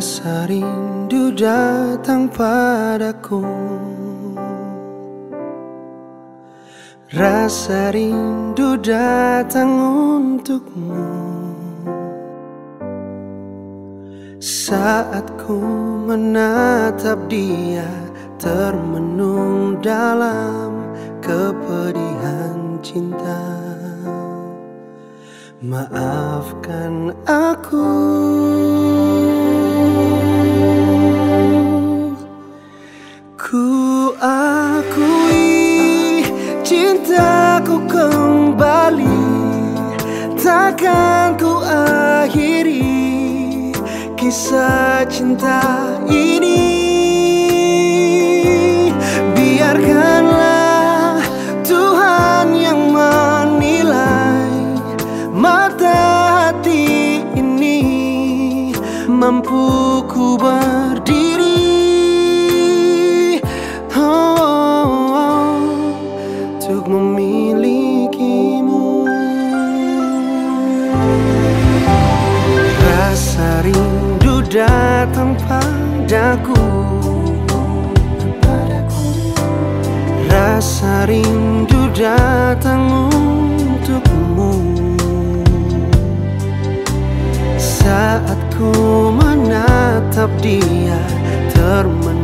Rasa rindu datang padaku. Rasa rindu datang untukmu. Saat ku menatap dia Termenung dalam kepedihan cinta. Maafkan aku Ku akui cintaku kembali Takkan ku akhiri kisah cinta ini. Biarkanlah Tuhan yang menilai Mata hati ini. Mampu ku berdiri untuk memilikimu. Rasa rindu datang padaku. Rasa rindu datang untukmu. Saat ku menatap dia termenung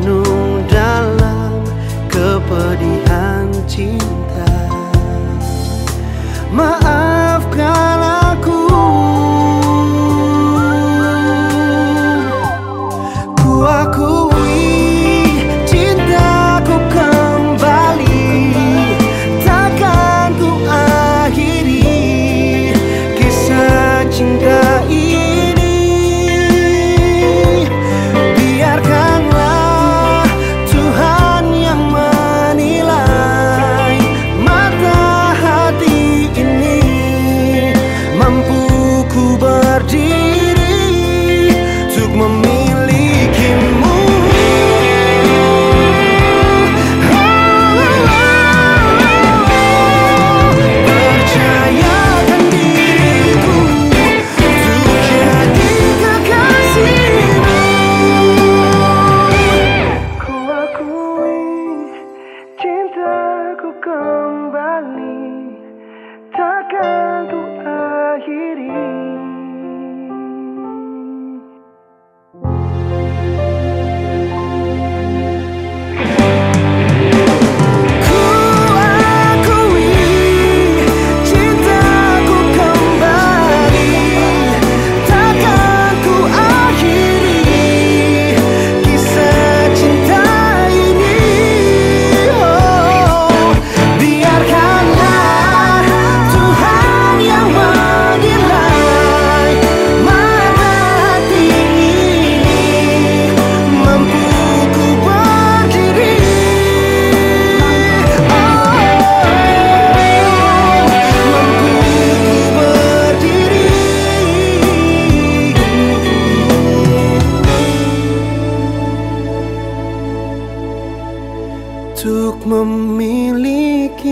Takkan memilikimu